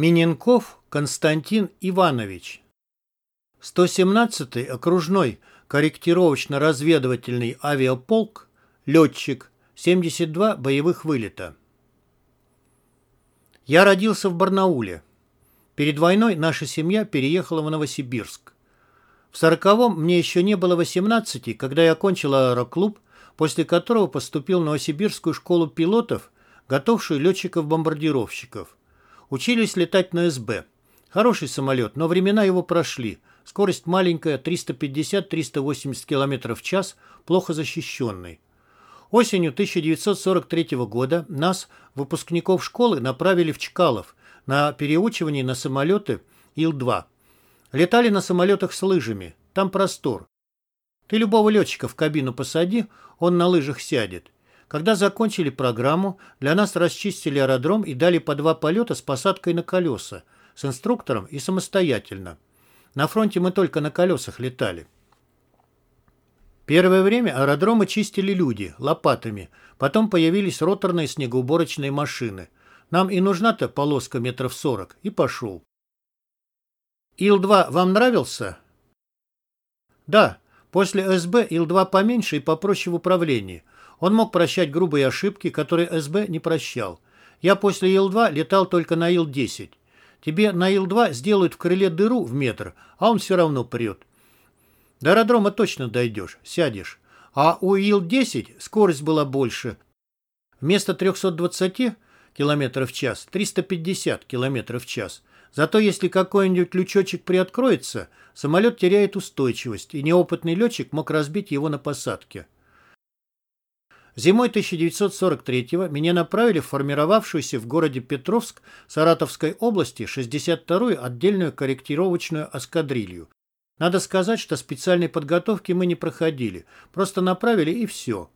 Миненков Константин Иванович 117-й окружной корректировочно-разведывательный авиаполк, летчик, 72 боевых вылета. Я родился в Барнауле. Перед войной наша семья переехала в Новосибирск. В сороковом мне еще не было 18, когда я окончил аэроклуб, после которого поступил в Новосибирскую школу пилотов, готовшую летчиков-бомбардировщиков. Учились летать на СБ. Хороший самолет, но времена его прошли. Скорость маленькая, 350-380 км в час, плохо защищенный. Осенью 1943 года нас, выпускников школы, направили в Чкалов на переучивание на самолеты Ил-2. Летали на самолетах с лыжами. Там простор. Ты любого летчика в кабину посади, он на лыжах сядет. Когда закончили программу, для нас расчистили аэродром и дали по два полета с посадкой на колеса, с инструктором и самостоятельно. На фронте мы только на колесах летали. Первое время аэродромы чистили люди, лопатами. Потом появились роторные снегоуборочные машины. Нам и нужна-то полоска метров сорок. И пошел. Ил-2 вам нравился? Да. После СБ Ил-2 поменьше и попроще в управлении. Он мог прощать грубые ошибки, которые СБ не прощал. Я после Ил-2 летал только на Ил-10. Тебе на Ил-2 сделают в крыле дыру в метр, а он все равно прет. До аэродрома точно дойдешь, сядешь. А у Ил-10 скорость была больше. Вместо 320 км в час 350 км в час. Зато если какой-нибудь лючочек приоткроется, самолет теряет устойчивость, и неопытный летчик мог разбить его на посадке. Зимой 1943-го меня направили в формировавшуюся в городе Петровск Саратовской области 62-ю отдельную корректировочную эскадрилью. Надо сказать, что специальной подготовки мы не проходили, просто направили и все.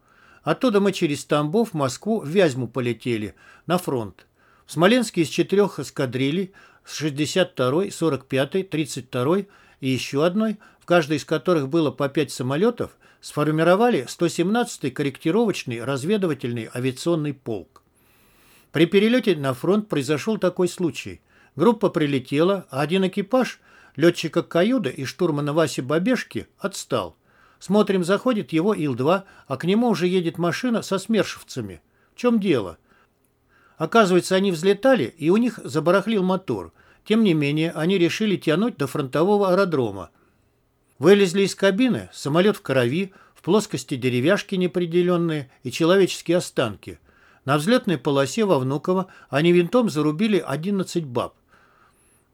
Оттуда мы через Тамбов, Москву, в Вязьму полетели, на фронт. В Смоленске из четырех эскадрилей, с 62-й, 45-й, 32-й и еще одной, в каждой из которых было по пять самолетов, сформировали 117-й корректировочный разведывательный авиационный полк. При перелете на фронт произошел такой случай. Группа прилетела, а один экипаж, летчика Каюда и штурмана Васи Бабешки, отстал. Смотрим, заходит его Ил-2, а к нему уже едет машина со смершевцами. В чем дело? Оказывается, они взлетали, и у них забарахлил мотор. Тем не менее, они решили тянуть до фронтового аэродрома. Вылезли из кабины, самолет в крови, в плоскости деревяшки неопределенные и человеческие останки. На взлетной полосе во Внуково они винтом зарубили 11 баб.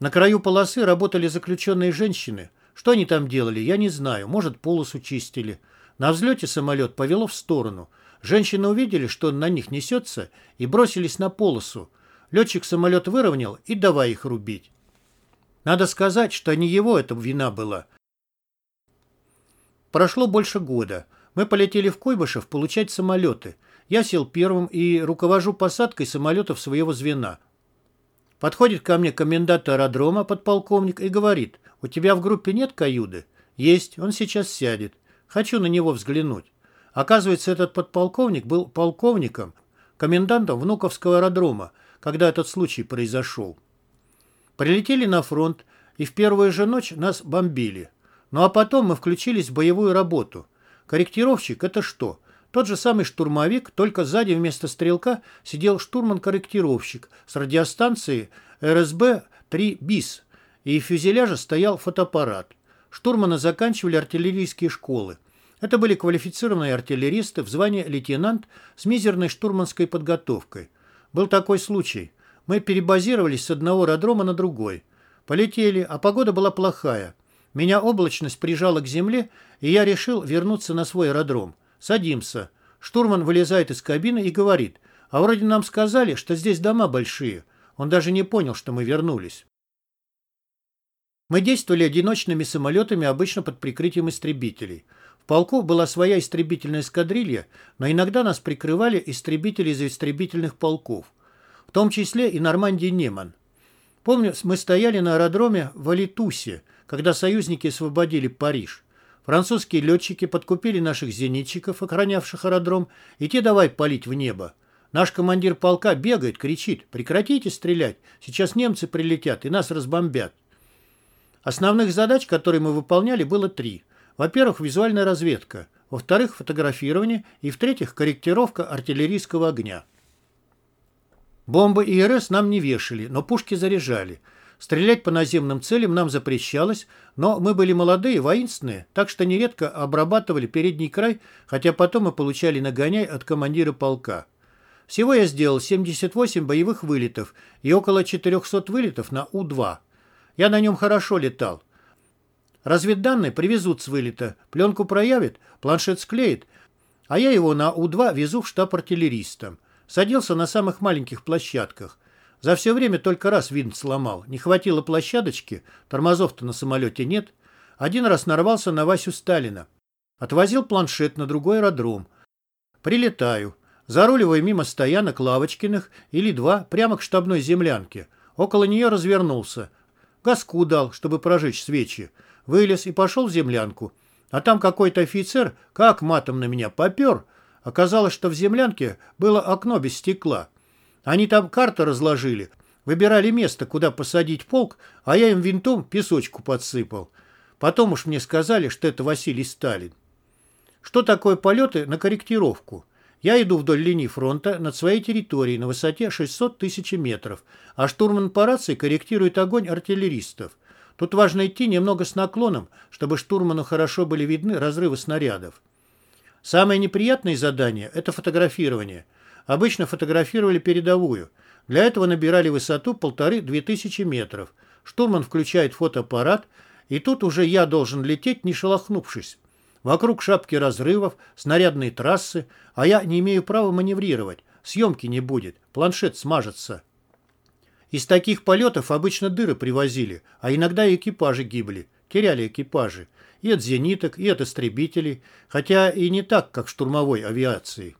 На краю полосы работали заключенные женщины. Что они там делали, я не знаю. Может, полосу чистили. На взлете самолет повело в сторону. Женщины увидели, что на них несется, и бросились на полосу. Летчик самолет выровнял и давай их рубить. Надо сказать, что не его это вина была. Прошло больше года. Мы полетели в Куйбышев получать самолеты. Я сел первым и руковожу посадкой самолетов своего звена. Подходит ко мне комендант аэродрома, подполковник, и говорит, «У тебя в группе нет каюды?» «Есть, он сейчас сядет. Хочу на него взглянуть». Оказывается, этот подполковник был полковником, комендантом Внуковского аэродрома, когда этот случай произошел. Прилетели на фронт, и в первую же ночь нас бомбили. Ну а потом мы включились в боевую работу. Корректировщик – это что? Тот же самый штурмовик, только сзади вместо стрелка сидел штурман-корректировщик с радиостанции РСБ-3 БИС, и в фюзеляже стоял фотоаппарат. Штурманы заканчивали артиллерийские школы. Это были квалифицированные артиллеристы в звании лейтенант с мизерной штурманской подготовкой. Был такой случай. Мы перебазировались с одного аэродрома на другой. Полетели, а погода была плохая. Меня облачность прижала к земле, и я решил вернуться на свой аэродром. Садимся. Штурман вылезает из кабины и говорит, а вроде нам сказали, что здесь дома большие. Он даже не понял, что мы вернулись. Мы действовали одиночными самолетами, обычно под прикрытием истребителей. В полку была своя истребительная эскадрилья, но иногда нас прикрывали истребители из истребительных полков, в том числе и Нормандий Неман. Помню, мы стояли на аэродроме в Алитусе, когда союзники освободили Париж. Французские летчики подкупили наших зенитчиков, охранявших аэродром, и те давай палить в небо. Наш командир полка бегает, кричит «Прекратите стрелять! Сейчас немцы прилетят и нас разбомбят!» Основных задач, которые мы выполняли, было три. Во-первых, визуальная разведка. Во-вторых, фотографирование. И в-третьих, корректировка артиллерийского огня. Бомбы и РС нам не вешали, но пушки заряжали. Стрелять по наземным целям нам запрещалось, но мы были молодые, воинственные, так что нередко обрабатывали передний край, хотя потом мы получали нагоняй от командира полка. Всего я сделал 78 боевых вылетов и около 400 вылетов на У-2. Я на нем хорошо летал. Разведданные привезут с вылета, пленку проявят, планшет склеит, а я его на У-2 везу в штаб артиллеристам. Садился на самых маленьких площадках. За все время только раз винт сломал. Не хватило площадочки, тормозов-то на самолете нет. Один раз нарвался на Васю Сталина. Отвозил планшет на другой аэродром. Прилетаю. Заруливая мимо стоянок Лавочкиных или два прямо к штабной землянке. Около нее развернулся. Газку дал, чтобы прожечь свечи. Вылез и пошел в землянку. А там какой-то офицер как матом на меня попер. Оказалось, что в землянке было окно без стекла. Они там карты разложили, выбирали место, куда посадить полк, а я им винтом песочку подсыпал. Потом уж мне сказали, что это Василий Сталин. Что такое полеты на корректировку? Я иду вдоль линии фронта над своей территорией на высоте 600 тысяч метров, а штурман по рации корректирует огонь артиллеристов. Тут важно идти немного с наклоном, чтобы штурману хорошо были видны разрывы снарядов. Самое неприятное задание – это фотографирование. Обычно фотографировали передовую. Для этого набирали высоту полторы-две тысячи метров. Штурман включает фотоаппарат, и тут уже я должен лететь, не шелохнувшись. Вокруг шапки разрывов, снарядные трассы, а я не имею права маневрировать. Съемки не будет, планшет смажется. Из таких полетов обычно дыры привозили, а иногда и экипажи гибли, теряли экипажи. И от зениток, и от истребителей, хотя и не так, как штурмовой авиации.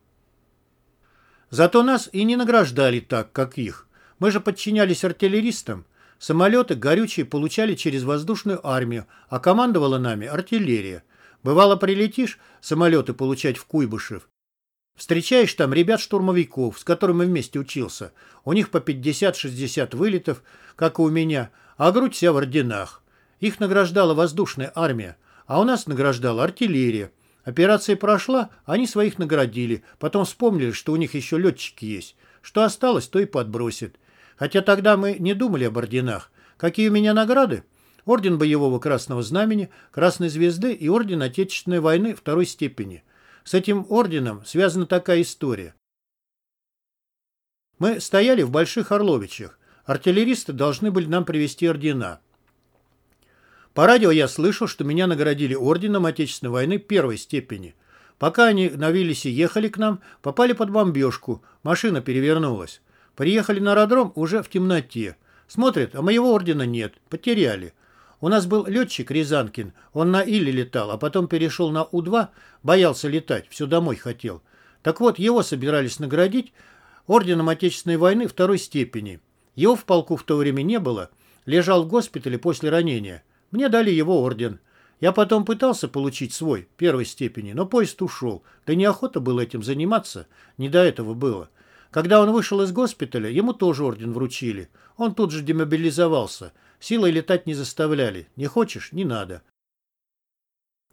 Зато нас и не награждали так, как их. Мы же подчинялись артиллеристам. Самолеты горючие получали через воздушную армию, а командовала нами артиллерия. Бывало, прилетишь самолеты получать в Куйбышев. Встречаешь там ребят-штурмовиков, с которыми вместе учился. У них по 50-60 вылетов, как и у меня, а грудь вся в орденах. Их награждала воздушная армия, а у нас награждала артиллерия. Операция прошла, они своих наградили, потом вспомнили, что у них еще летчики есть. Что осталось, то и подбросит. Хотя тогда мы не думали об орденах. Какие у меня награды? Орден Боевого Красного Знамени, Красной Звезды и Орден Отечественной войны второй степени. С этим орденом связана такая история. Мы стояли в Больших Орловичах. Артиллеристы должны были нам привезти ордена. По радио я слышал, что меня наградили орденом Отечественной войны первой степени. Пока они на Виллисе ехали к нам, попали под бомбежку, машина перевернулась. Приехали на аэродром уже в темноте. Смотрят, а моего ордена нет, потеряли. У нас был летчик Рязанкин, он на Иле летал, а потом перешел на У-2, боялся летать, все домой хотел. Так вот, его собирались наградить орденом Отечественной войны второй степени. Его в полку в то время не было, лежал в госпитале после ранения. Мне дали его орден. Я потом пытался получить свой, первой степени, но поезд ушел. Да неохота было этим заниматься, не до этого было. Когда он вышел из госпиталя, ему тоже орден вручили. Он тут же демобилизовался – Силой летать не заставляли. Не хочешь – не надо.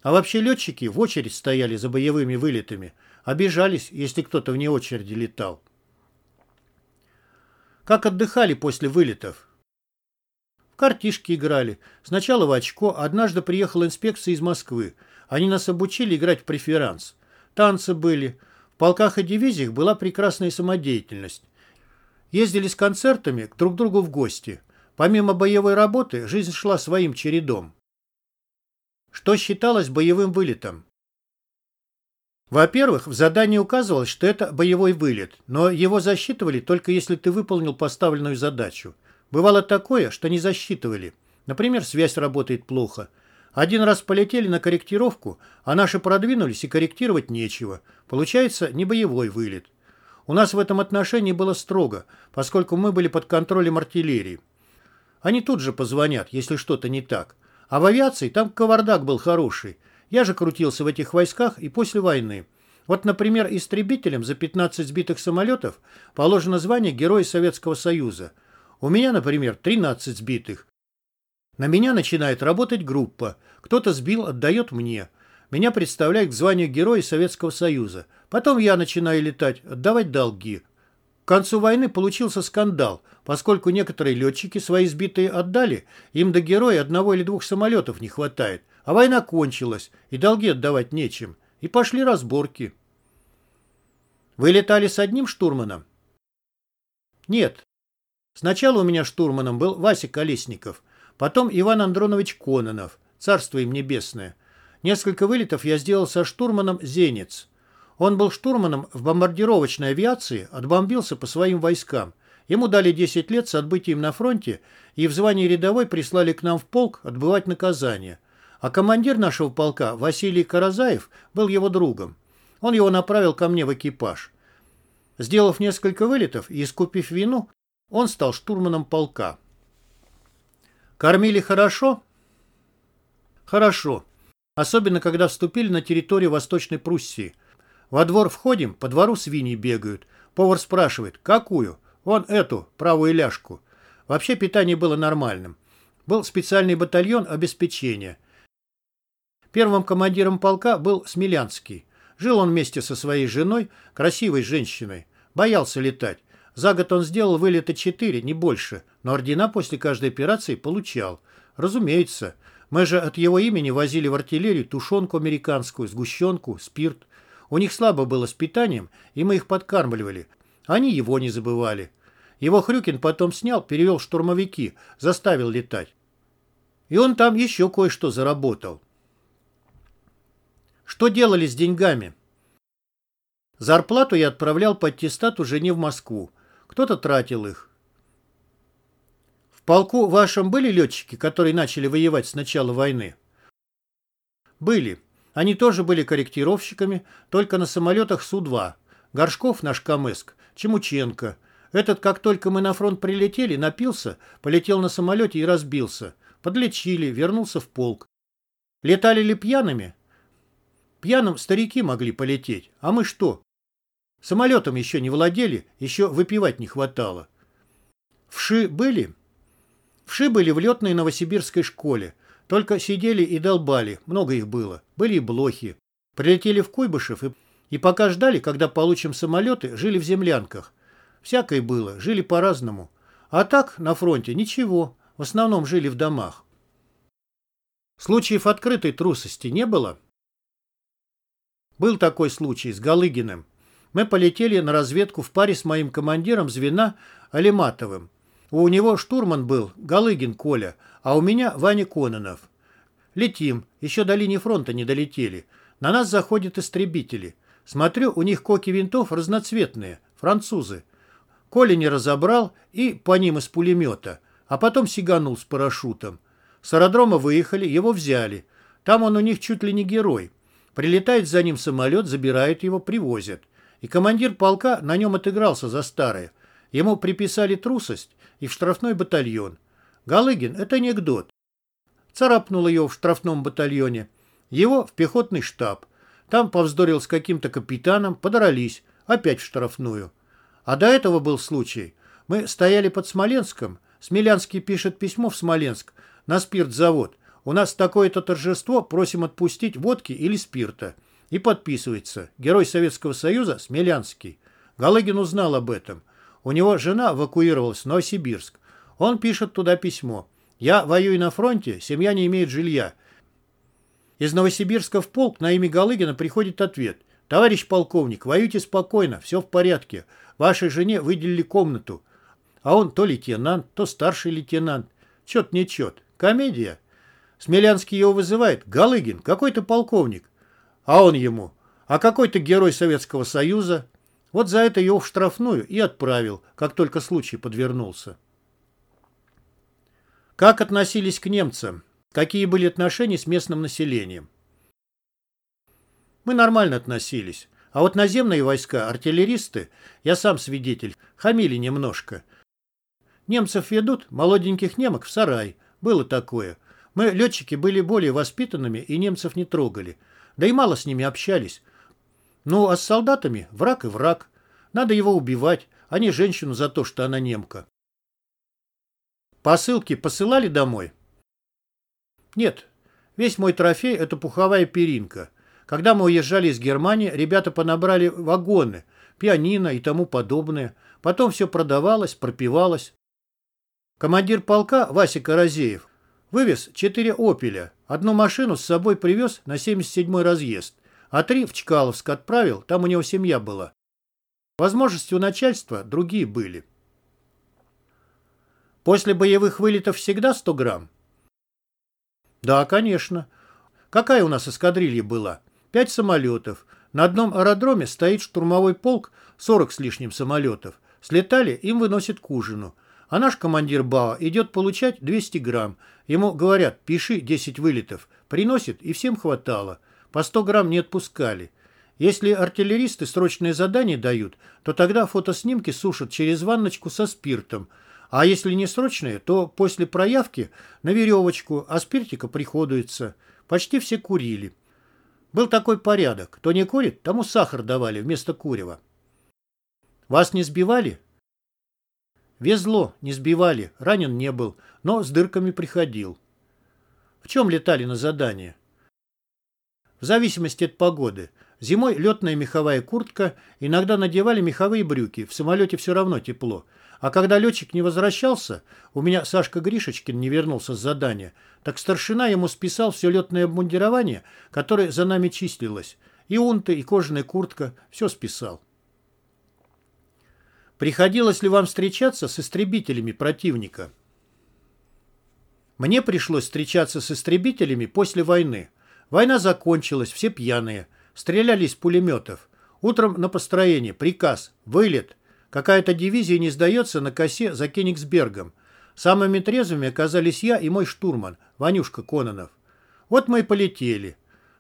А вообще летчики в очередь стояли за боевыми вылетами. Обижались, если кто-то вне очереди летал. Как отдыхали после вылетов? Картишки играли. Сначала в очко. Однажды приехала инспекция из Москвы. Они нас обучили играть в преферанс. Танцы были. В полках и дивизиях была прекрасная самодеятельность. Ездили с концертами друг к другу в гости. Помимо боевой работы, жизнь шла своим чередом. Что считалось боевым вылетом? Во-первых, в задании указывалось, что это боевой вылет, но его засчитывали только если ты выполнил поставленную задачу. Бывало такое, что не засчитывали. Например, связь работает плохо. Один раз полетели на корректировку, а наши продвинулись и корректировать нечего. Получается, не боевой вылет. У нас в этом отношении было строго, поскольку мы были под контролем артиллерии. Они тут же позвонят, если что-то не так. А в авиации там кавардак был хороший. Я же крутился в этих войсках и после войны. Вот, например, истребителям за 15 сбитых самолетов положено звание Героя Советского Союза. У меня, например, 13 сбитых. На меня начинает работать группа. Кто-то сбил, отдает мне. Меня представляют к званию Героя Советского Союза. Потом я начинаю летать, отдавать долги. К концу войны получился скандал, поскольку некоторые летчики свои сбитые отдали, им до героя одного или двух самолетов не хватает, а война кончилась, и долги отдавать нечем. И пошли разборки. Вы летали с одним штурманом? Нет. Сначала у меня штурманом был Вася Колесников, потом Иван Андронович Кононов, царство им небесное. Несколько вылетов я сделал со штурманом «Зенец». Он был штурманом в бомбардировочной авиации, отбомбился по своим войскам. Ему дали 10 лет с отбытием на фронте и в звании рядовой прислали к нам в полк отбывать наказание. А командир нашего полка, Василий Каразаев, был его другом. Он его направил ко мне в экипаж. Сделав несколько вылетов и искупив вину, он стал штурманом полка. Кормили хорошо? Хорошо. Особенно, когда вступили на территорию Восточной Пруссии. Во двор входим, по двору свиньи бегают. Повар спрашивает, какую? Вон эту, правую ляжку. Вообще питание было нормальным. Был специальный батальон обеспечения. Первым командиром полка был Смелянский. Жил он вместе со своей женой, красивой женщиной. Боялся летать. За год он сделал вылета четыре, не больше, но ордена после каждой операции получал. Разумеется. Мы же от его имени возили в артиллерию тушенку американскую, сгущенку, спирт. У них слабо было с питанием, и мы их подкармливали. Они его не забывали. Его Хрюкин потом снял, перевел штурмовики, заставил летать. И он там еще кое-что заработал. Что делали с деньгами? Зарплату я отправлял по аттестату жене в Москву. Кто-то тратил их. В полку вашем были летчики, которые начали воевать с начала войны? Были. Они тоже были корректировщиками, только на самолетах Су-2. Горшков наш Камыск, Чемученко. Этот, как только мы на фронт прилетели, напился, полетел на самолете и разбился. Подлечили, вернулся в полк. Летали ли пьяными? Пьяным старики могли полететь, а мы что? Самолетом еще не владели, еще выпивать не хватало. Вши были? Вши были в летной новосибирской школе. Только сидели и долбали, много их было. Были и блохи. Прилетели в Куйбышев и, и пока ждали, когда получим самолеты, жили в землянках. Всякое было, жили по-разному. А так, на фронте, ничего. В основном жили в домах. Случаев открытой трусости не было? Был такой случай с Галыгиным. Мы полетели на разведку в паре с моим командиром звена Алиматовым. У него штурман был Галыгин Коля, а у меня Ваня Кононов. Летим, еще до линии фронта не долетели. На нас заходят истребители. Смотрю, у них коки винтов разноцветные, французы. Коля не разобрал и по ним из пулемета, а потом сиганул с парашютом. С аэродрома выехали, его взяли. Там он у них чуть ли не герой. Прилетает за ним самолет, забирают его, привозят. И командир полка на нем отыгрался за старое. Ему приписали трусость и в штрафной батальон. Галыгин – это анекдот. Царапнул ее в штрафном батальоне. Его в пехотный штаб. Там повздорил с каким-то капитаном, подрались. Опять в штрафную. А до этого был случай. Мы стояли под Смоленском. Смелянский пишет письмо в Смоленск на спиртзавод – у нас такое-то торжество, просим отпустить водки или спирта. И подписывается. Герой Советского Союза Смелянский. Галыгин узнал об этом. У него жена эвакуировалась в Новосибирск. Он пишет туда письмо. «Я воюю на фронте, семья не имеет жилья». Из Новосибирска в полк на имя Галыгина приходит ответ. «Товарищ полковник, воюйте спокойно, все в порядке. Вашей жене выделили комнату». А он то лейтенант, то старший лейтенант. Чет не чет. Комедия. Смелянский его вызывает. Галыгин, какой то полковник. А он ему. А какой то герой Советского Союза. Вот за это его в штрафную и отправил, как только случай подвернулся. Как относились к немцам? Какие были отношения с местным населением? Мы нормально относились. А вот наземные войска, артиллеристы, я сам свидетель, хамили немножко. Немцев ведут, молоденьких немок в сарай. Было такое. Мы, летчики, были более воспитанными и немцев не трогали. Да и мало с ними общались. Ну, а с солдатами враг и враг. Надо его убивать, а не женщину за то, что она немка. Посылки посылали домой? Нет. Весь мой трофей – это пуховая перинка. Когда мы уезжали из Германии, ребята понабрали вагоны, пианино и тому подобное. Потом все продавалось, пропивалось. Командир полка Вася Каразеев вывез четыре «Опеля». Одну машину с собой привез на 77-й разъезд, а три в Чкаловск отправил, там у него семья была. Возможности у начальства другие были. После боевых вылетов всегда 100 грамм? Да, конечно. Какая у нас эскадрилья была? Пять самолетов. На одном аэродроме стоит штурмовой полк, 40 с лишним самолетов. Слетали, им выносят к ужину. А наш командир БАО идет получать 200 грамм. Ему говорят, пиши 10 вылетов. Приносит, и всем хватало. По 100 грамм не отпускали. Если артиллеристы срочные задания дают, то тогда фотоснимки сушат через ванночку со спиртом. А если не срочные, то после проявки на веревочку, а спиртика приходуется. Почти все курили. Был такой порядок. Кто не курит, тому сахар давали вместо курева. Вас не сбивали? Везло, не сбивали, ранен не был, но с дырками приходил. В чем летали на задание? В зависимости от погоды. Зимой летная меховая куртка, иногда надевали меховые брюки, в самолете все равно тепло. А когда летчик не возвращался, у меня Сашка Гришечкин не вернулся с задания, так старшина ему списал все летное обмундирование, которое за нами числилось. И унты, и кожаная куртка, все списал. Приходилось ли вам встречаться с истребителями противника? Мне пришлось встречаться с истребителями после войны. Война закончилась, все пьяные. Стреляли из пулеметов. Утром на построение, приказ, вылет. Какая-то дивизия не сдается на косе за Кенигсбергом. Самыми трезвыми оказались я и мой штурман, Ванюшка Кононов. Вот мы и полетели.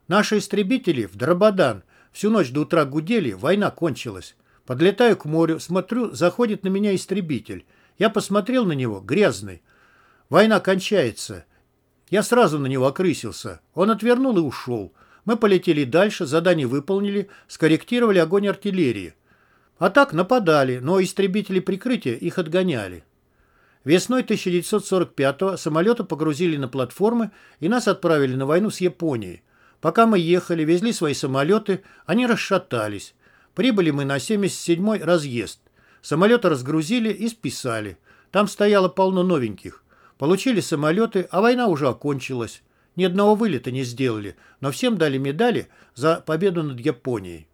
Наши истребители в Драбадан всю ночь до утра гудели, война кончилась. Подлетаю к морю, смотрю, заходит на меня истребитель. Я посмотрел на него, грязный. Война кончается. Я сразу на него окрысился. Он отвернул и ушел. Мы полетели дальше, задание выполнили, скорректировали огонь артиллерии. А так нападали, но истребители прикрытия их отгоняли. Весной 1945-го самолеты погрузили на платформы и нас отправили на войну с Японией. Пока мы ехали, везли свои самолеты, они расшатались. Прибыли мы на 77-й разъезд. Самолеты разгрузили и списали. Там стояло полно новеньких. Получили самолеты, а война уже окончилась. Ни одного вылета не сделали, но всем дали медали за победу над Японией.